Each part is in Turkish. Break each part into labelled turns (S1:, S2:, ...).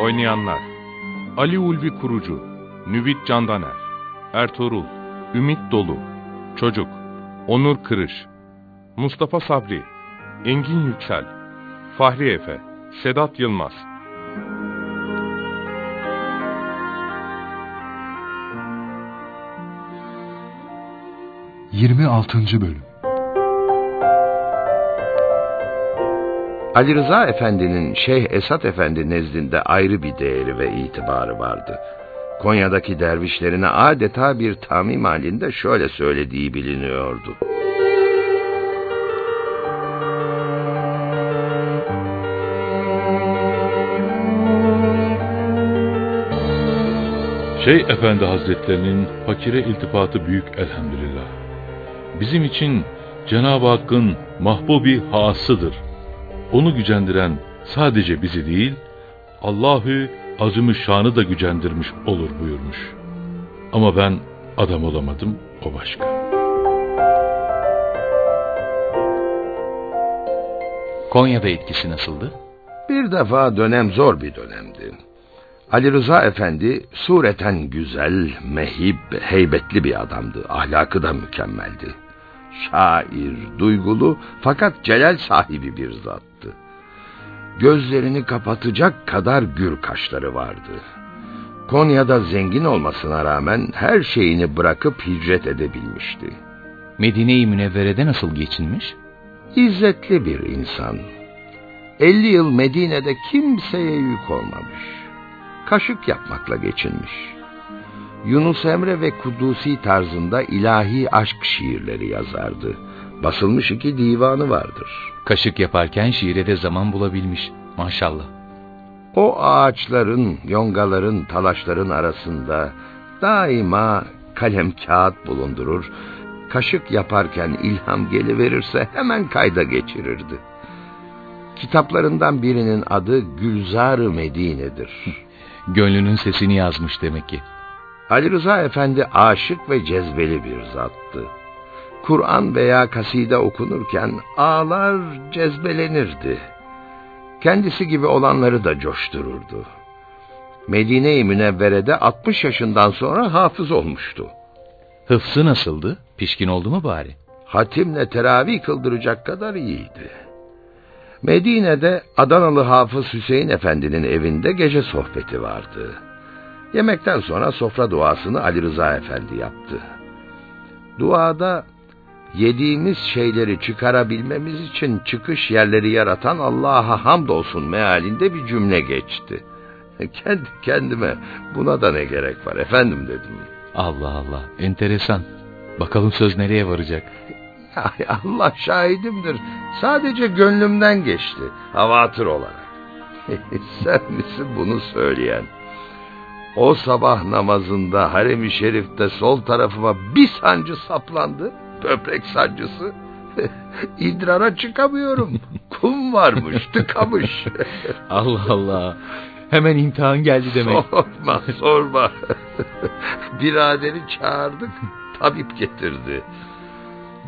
S1: Oynayanlar Ali Ulvi Kurucu Nüvit Candaner Ertuğrul Ümit Dolu Çocuk Onur Kırış Mustafa Sabri Engin Yüksel Fahri Efe Sedat Yılmaz
S2: 26. Bölüm
S3: Ali Rıza Efendi'nin Şeyh Esat Efendi nezdinde ayrı bir değeri ve itibarı vardı. Konya'daki dervişlerine adeta bir tamim halinde şöyle söylediği biliniyordu.
S4: Şeyh Efendi Hazretlerinin fakire iltifatı büyük elhamdülillah. Bizim için Cenab-ı Hakk'ın mahbubi hasıdır. Onu gücendiren sadece bizi değil, Allahü azimü şanı da gücendirmiş olur buyurmuş. Ama ben adam olamadım, o başka.
S5: Konya'da etkisi nasıldı?
S3: Bir defa dönem zor bir dönemdi. Ali Rıza Efendi sureten güzel, mehib, heybetli bir adamdı. Ahlakı da mükemmeldi. Şair, duygulu fakat celal sahibi bir zattı. Gözlerini kapatacak kadar gür kaşları vardı. Konya'da zengin olmasına rağmen her şeyini bırakıp hicret edebilmişti.
S5: Medine-i Münevvere'de nasıl geçinmiş?
S3: İzzetli bir insan. 50 yıl Medine'de kimseye yük olmamış. Kaşık yapmakla geçinmiş. Yunus Emre ve Kudusi tarzında ilahi aşk şiirleri yazardı. Basılmış iki divanı vardır.
S5: Kaşık yaparken şiire de zaman bulabilmiş. Maşallah.
S3: O ağaçların, yongaların, talaşların arasında daima kalem kağıt bulundurur. Kaşık yaparken ilham geliverirse hemen kayda geçirirdi. Kitaplarından birinin adı Gülzar-ı Medine'dir.
S5: Gönlünün sesini yazmış demek ki.
S3: Ali Rıza Efendi aşık ve cezbeli bir zattı. Kur'an veya kaside okunurken ağlar cezbelenirdi. Kendisi gibi olanları da coştururdu. Medine-i Münevvere'de 60 yaşından sonra hafız olmuştu.
S5: Hıfzı nasıldı? Pişkin oldu mu bari?
S3: Hatimle teravih kıldıracak kadar iyiydi. Medine'de Adanalı Hafız Hüseyin Efendi'nin evinde gece sohbeti vardı. Yemekten sonra sofra duasını Ali Rıza Efendi yaptı. Duada yediğimiz şeyleri çıkarabilmemiz için çıkış yerleri yaratan Allah'a hamdolsun mealinde bir cümle geçti. Kendi kendime buna da ne gerek var efendim dedim.
S5: Allah Allah enteresan. Bakalım söz nereye varacak?
S3: Ay Allah şahidimdir. Sadece gönlümden geçti. Havatır olarak. Sen misin bunu söyleyen? O sabah namazında harem-i şerifte sol tarafıma bir sancı saplandı. Böbrek sancısı. İdrara çıkamıyorum. Kum varmış, tıkamış.
S5: Allah Allah. Hemen imtihan geldi demek.
S3: Sorma, sorma. Biraderi çağırdık, tabip getirdi.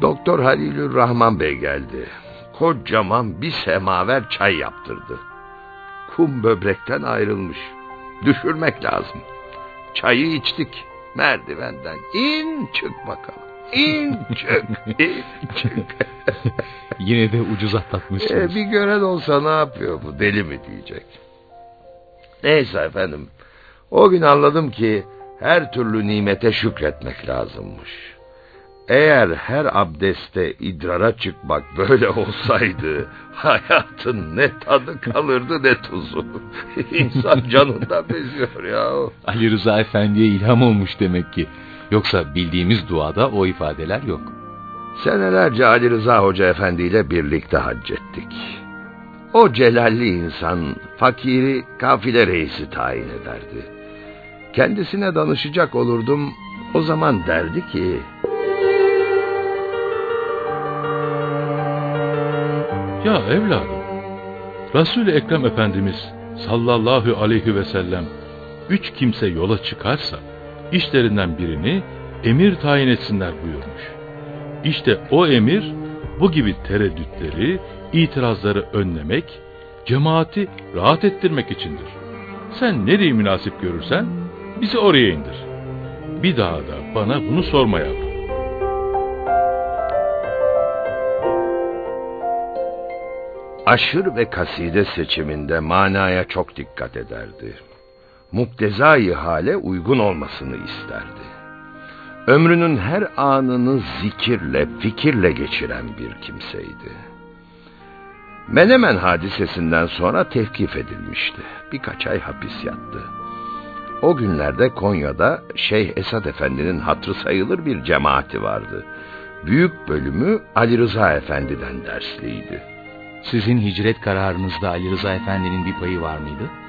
S3: Doktor Halilür Rahman Bey geldi. Kocaman bir semaver çay yaptırdı. Kum böbrekten ayrılmış. Düşürmek lazım. Çayı içtik merdivenden. İn çık bakalım. İn çık, in çık.
S5: Yine de ucuz atlatmışsınız.
S3: E, bir gören olsa ne yapıyor bu deli mi diyecek. Neyse efendim. O gün anladım ki her türlü nimete şükretmek lazımmış. Eğer her abdeste idrara çıkmak böyle olsaydı hayatın ne tadı kalırdı ne tuzu. İnsan canından beziyor ya.
S5: Ali Rıza Efendi'ye ilham olmuş demek ki. Yoksa bildiğimiz duada o ifadeler yok.
S3: Senelerce Ali Rıza Hoca Efendi ile birlikte hac ettik. O celalli insan fakiri kafile reisi tayin ederdi. Kendisine danışacak olurdum. O zaman derdi ki...
S4: Ya evladım, Resul-i Ekrem Efendimiz sallallahu aleyhi ve sellem üç kimse yola çıkarsa işlerinden birini emir tayin etsinler buyurmuş. İşte o emir bu gibi tereddütleri, itirazları önlemek, cemaati rahat ettirmek içindir. Sen nereyi münasip görürsen bizi oraya indir. Bir daha da bana bunu sorma yavrum.
S3: Aşır ve kaside seçiminde manaya çok dikkat ederdi. Muktezai hale uygun olmasını isterdi. Ömrünün her anını zikirle, fikirle geçiren bir kimseydi. Menemen hadisesinden sonra tevkif edilmişti. Birkaç ay hapis yattı. O günlerde Konya'da Şeyh Esad Efendi'nin hatrı sayılır bir cemaati vardı. Büyük bölümü Ali Rıza Efendi'den dersliydi.
S5: Sizin hicret kararınızda Ali Rıza Efendi'nin bir payı var mıydı?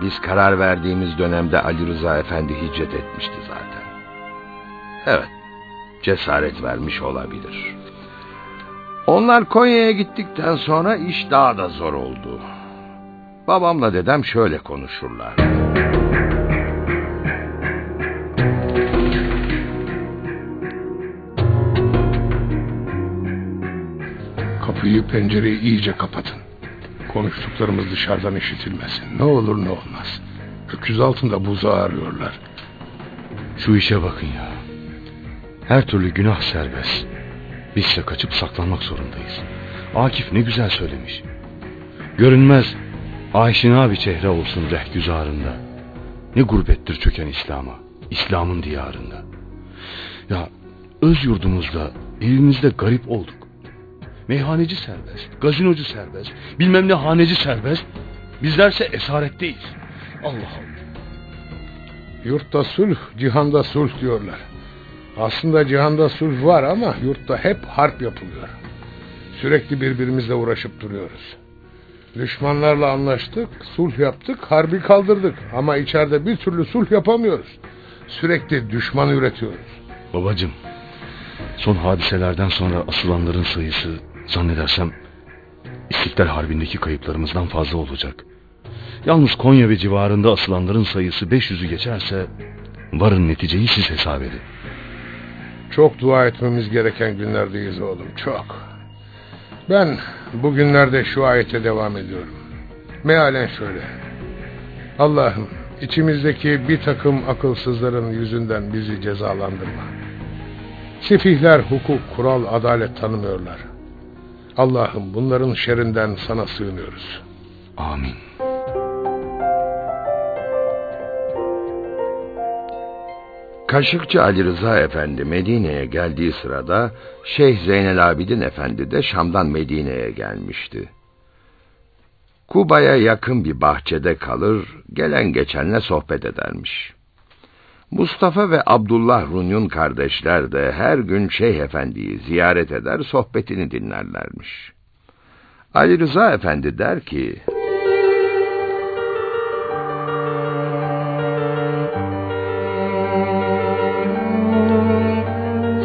S3: Biz karar verdiğimiz dönemde Ali Rıza Efendi hicret etmişti zaten. Evet, cesaret vermiş olabilir. Onlar Konya'ya gittikten sonra iş daha da zor oldu. Babamla dedem şöyle konuşurlar.
S2: Kapıyı pencereyi iyice kapatın. Konuştuklarımız dışarıdan işitilmesin. Ne olur ne olmaz. Öküz altında buzağı arıyorlar.
S6: Şu işe bakın ya. Her türlü günah serbest. Bizse kaçıp saklanmak zorundayız. Akif ne güzel söylemiş. Görünmez aşina bir çehre olsun rehgüzarında. Ne gurbettir çöken İslam'a, İslam'ın diyarında. Ya öz yurdumuzda, evimizde garip olduk. Meyhaneci serbest, gazinocu serbest, bilmem ne haneci serbest. Bizlerse esaretteyiz. Allah Allah.
S2: Yurtta sulh, cihanda sulh diyorlar. Aslında cihanda sulh var ama yurtta hep harp yapılıyor. Sürekli birbirimizle uğraşıp duruyoruz. Düşmanlarla anlaştık, sulh yaptık, harbi kaldırdık. Ama içeride bir türlü sulh yapamıyoruz. Sürekli düşman üretiyoruz.
S6: Babacım, son hadiselerden sonra asılanların sayısı zannedersem İstiklal Harbi'ndeki kayıplarımızdan fazla olacak. Yalnız Konya ve civarında asılanların sayısı 500'ü geçerse varın neticeyi siz hesap edin.
S2: Çok dua etmemiz gereken günlerdeyiz oğlum, çok. Ben bugünlerde şu ayete devam ediyorum. Mealen şöyle. Allah'ım içimizdeki bir takım akılsızların yüzünden bizi cezalandırma. Sefihler hukuk, kural, adalet tanımıyorlar. Allah'ım bunların şerrinden sana sığınıyoruz.
S6: Amin.
S3: Kaşıkçı Ali Rıza Efendi Medine'ye geldiği sırada Şeyh Zeynel Abidin Efendi de Şam'dan Medine'ye gelmişti. Kuba'ya yakın bir bahçede kalır, gelen geçenle sohbet edermiş. Mustafa ve Abdullah Runyun kardeşler de her gün Şeyh Efendi'yi ziyaret eder, sohbetini dinlerlermiş. Ali Rıza Efendi der ki...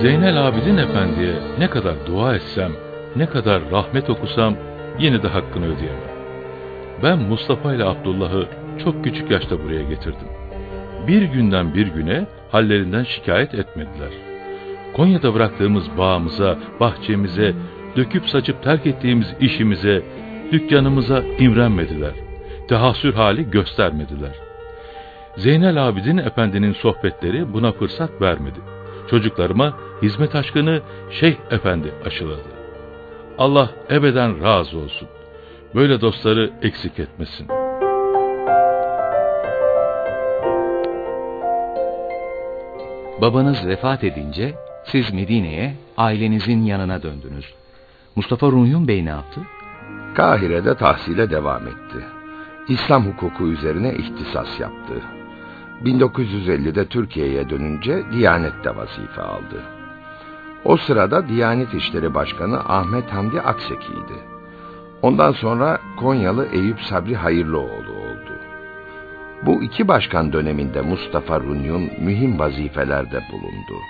S4: Zeynel Abidin Efendi'ye ne kadar dua etsem, ne kadar rahmet okusam yine de hakkını ödeyemem. Ben Mustafa ile Abdullah'ı çok küçük yaşta buraya getirdim. Bir günden bir güne hallerinden şikayet etmediler. Konya'da bıraktığımız bağımıza, bahçemize, döküp saçıp terk ettiğimiz işimize, dükkanımıza imrenmediler. Tehassür hali göstermediler. Zeynel Abidin Efendi'nin sohbetleri buna fırsat vermedi. Çocuklarıma hizmet aşkını Şeyh Efendi aşıladı. Allah ebeden razı olsun. Böyle dostları eksik etmesin.
S5: Babanız vefat edince siz Medine'ye ailenizin yanına döndünüz. Mustafa Runyum Bey ne yaptı?
S3: Kahire'de tahsile devam etti. İslam hukuku üzerine ihtisas yaptı. 1950'de Türkiye'ye dönünce Diyanet'te vazife aldı. O sırada Diyanet İşleri Başkanı Ahmet Hamdi Akseki'ydi. Ondan sonra Konyalı Eyüp Sabri Hayırlıoğlu oldu. Bu iki başkan döneminde Mustafa Runyun mühim vazifelerde bulundu.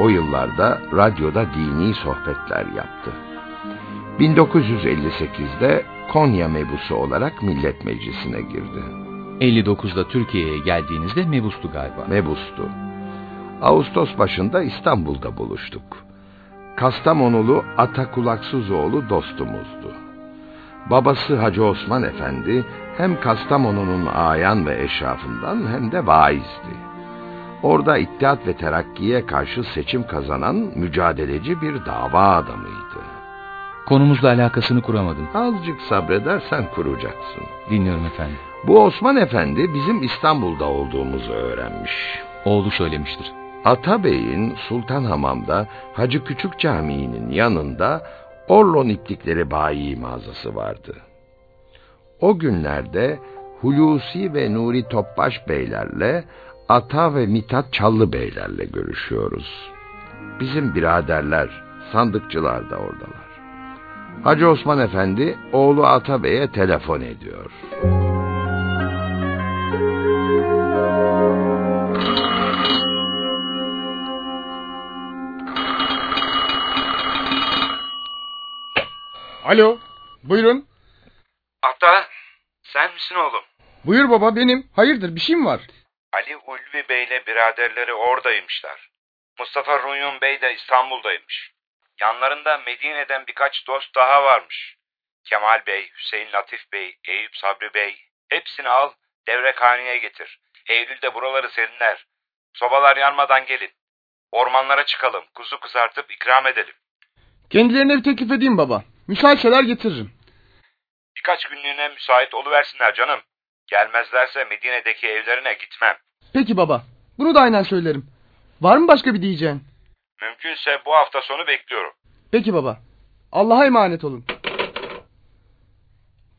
S3: O yıllarda radyoda dini sohbetler yaptı. 1958'de Konya mebusu olarak Millet Meclisi'ne girdi.
S5: 59'da Türkiye'ye geldiğinizde mebustu galiba.
S3: Mebustu. Ağustos başında İstanbul'da buluştuk. Kastamonulu Ata Kulaksızoğlu dostumuzdu. Babası Hacı Osman Efendi hem Kastamonu'nun ayan ve eşrafından hem de vaizdi. Orada İttihat ve Terakki'ye karşı seçim kazanan mücadeleci bir dava adamıydı.
S5: Konumuzla alakasını kuramadım.
S3: Azıcık sabredersen kuracaksın.
S5: Dinliyorum efendim.
S3: Bu Osman Efendi bizim İstanbul'da olduğumuzu öğrenmiş.
S5: Oğlu söylemiştir.
S3: Atabey'in Sultanhamam'da Hacı Küçük Camii'nin yanında Orlon iplikleri bayi mağazası vardı. O günlerde Hulusi ve Nuri Topbaş beylerle Ata ve Mithat Çallı beylerle görüşüyoruz. Bizim biraderler, sandıkçılar da oradalar. Hacı Osman Efendi oğlu Ata Bey'e telefon ediyor.
S7: Alo, buyurun.
S8: Ata, sen misin oğlum?
S7: Buyur baba benim. Hayırdır bir şey mi var?
S8: Ali Ulvi Bey'le biraderleri oradaymışlar. Mustafa Runyun Bey de İstanbul'daymış. Yanlarında Medine'den birkaç dost daha varmış. Kemal Bey, Hüseyin Latif Bey, Eyüp Sabri Bey. Hepsini al, devrekhaneye getir. Eylül'de buraları serinler. Sobalar yanmadan gelin. Ormanlara çıkalım, kuzu kızartıp ikram edelim.
S7: Kendilerine bir teklif edeyim baba. Müsaitseler getiririm.
S8: Birkaç günlüğüne müsait oluversinler canım. Gelmezlerse Medine'deki evlerine gitmem.
S7: Peki baba. Bunu da aynen söylerim. Var mı başka bir diyeceğin?
S8: Mümkünse bu hafta sonu bekliyorum.
S7: Peki baba. Allah'a emanet olun.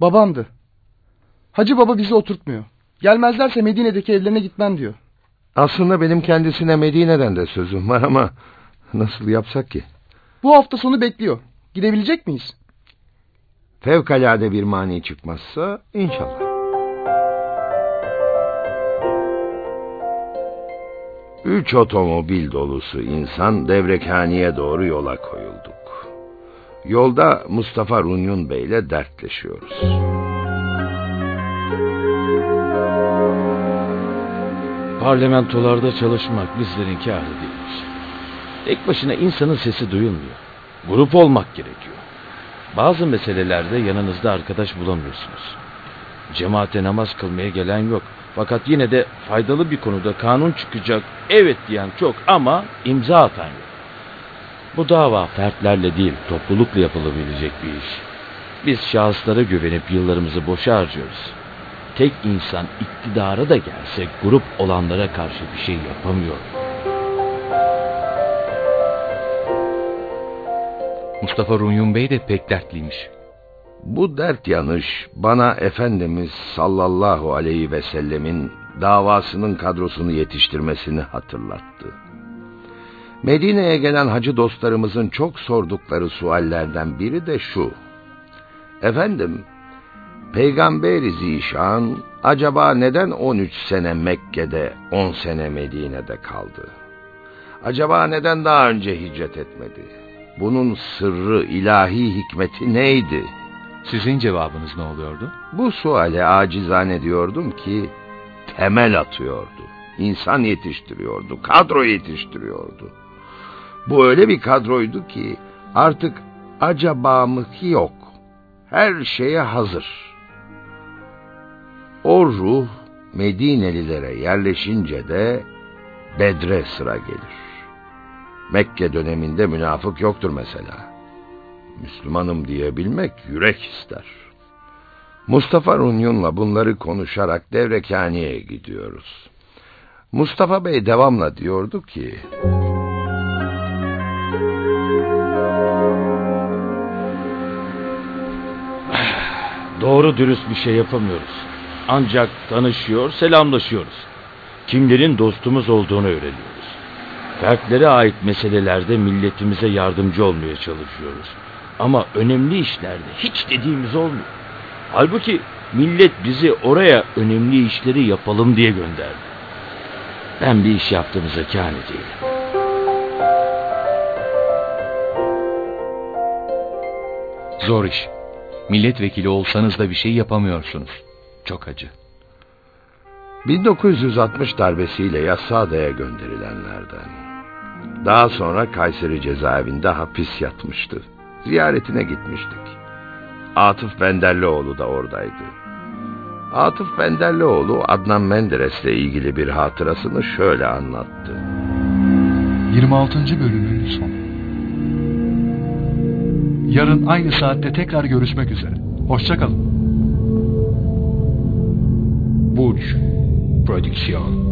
S7: Babamdı. Hacı baba bizi oturtmuyor. Gelmezlerse Medine'deki evlerine gitmem diyor.
S3: Aslında benim kendisine Medine'den de sözüm var ama nasıl yapsak ki?
S7: Bu hafta sonu bekliyor. Gidebilecek miyiz?
S3: Fevkalade bir mani çıkmazsa inşallah. Üç otomobil dolusu insan devrekhaneye doğru yola koyulduk. Yolda Mustafa Runyun Bey'le dertleşiyoruz.
S6: Parlamentolarda çalışmak bizlerin kârı değilmiş. Tek başına insanın sesi duyulmuyor. Grup olmak gerekiyor. Bazı meselelerde yanınızda arkadaş bulamıyorsunuz. Cemaate namaz kılmaya gelen yok. Fakat yine de faydalı bir konuda kanun çıkacak evet diyen çok ama imza atan yok. Bu dava fertlerle değil toplulukla yapılabilecek bir iş. Biz şahıslara güvenip yıllarımızı boşa harcıyoruz. Tek insan iktidara da gelse grup olanlara karşı bir şey yapamıyor.
S5: Mustafa Runyun Bey de pek dertliymiş.
S3: Bu dert yanış bana Efendimiz sallallahu aleyhi ve sellemin davasının kadrosunu yetiştirmesini hatırlattı. Medine'ye gelen hacı dostlarımızın çok sordukları suallerden biri de şu. Efendim, Peygamber-i Zişan acaba neden 13 sene Mekke'de 10 sene Medine'de kaldı? Acaba neden daha önce hicret etmedi? Bunun sırrı, ilahi hikmeti neydi?
S5: Sizin cevabınız ne oluyordu?
S3: Bu suale acizane diyordum ki temel atıyordu. İnsan yetiştiriyordu, kadro yetiştiriyordu. Bu öyle bir kadroydu ki artık acabamık yok. Her şeye hazır. O ruh Medinelilere yerleşince de Bedre sıra gelir. Mekke döneminde münafık yoktur mesela. Müslümanım diyebilmek yürek ister. Mustafa Runyun'la bunları konuşarak devrekhaneye gidiyoruz. Mustafa Bey devamla diyordu ki...
S6: Doğru dürüst bir şey yapamıyoruz. Ancak tanışıyor, selamlaşıyoruz. Kimlerin dostumuz olduğunu öğreniyoruz.
S9: Fertlere ait meselelerde milletimize yardımcı olmaya çalışıyoruz. Ama önemli işlerde hiç dediğimiz olmuyor. Halbuki millet bizi oraya önemli işleri yapalım diye gönderdi. Ben bir iş yaptığımıza kâne değilim.
S5: Zor iş. Milletvekili olsanız da bir şey yapamıyorsunuz. Çok acı.
S3: 1960 darbesiyle Yassıada'ya gönderilenlerden. Daha sonra Kayseri cezaevinde hapis yatmıştı. Ziyaretine gitmiştik. Atıf Benderlioğlu da oradaydı. Atıf Benderlioğlu Adnan Menderes'le ilgili bir hatırasını şöyle anlattı.
S10: 26. bölümün sonu. Yarın aynı saatte tekrar görüşmek üzere. Hoşçakalın.
S2: Burç Prodüksiyon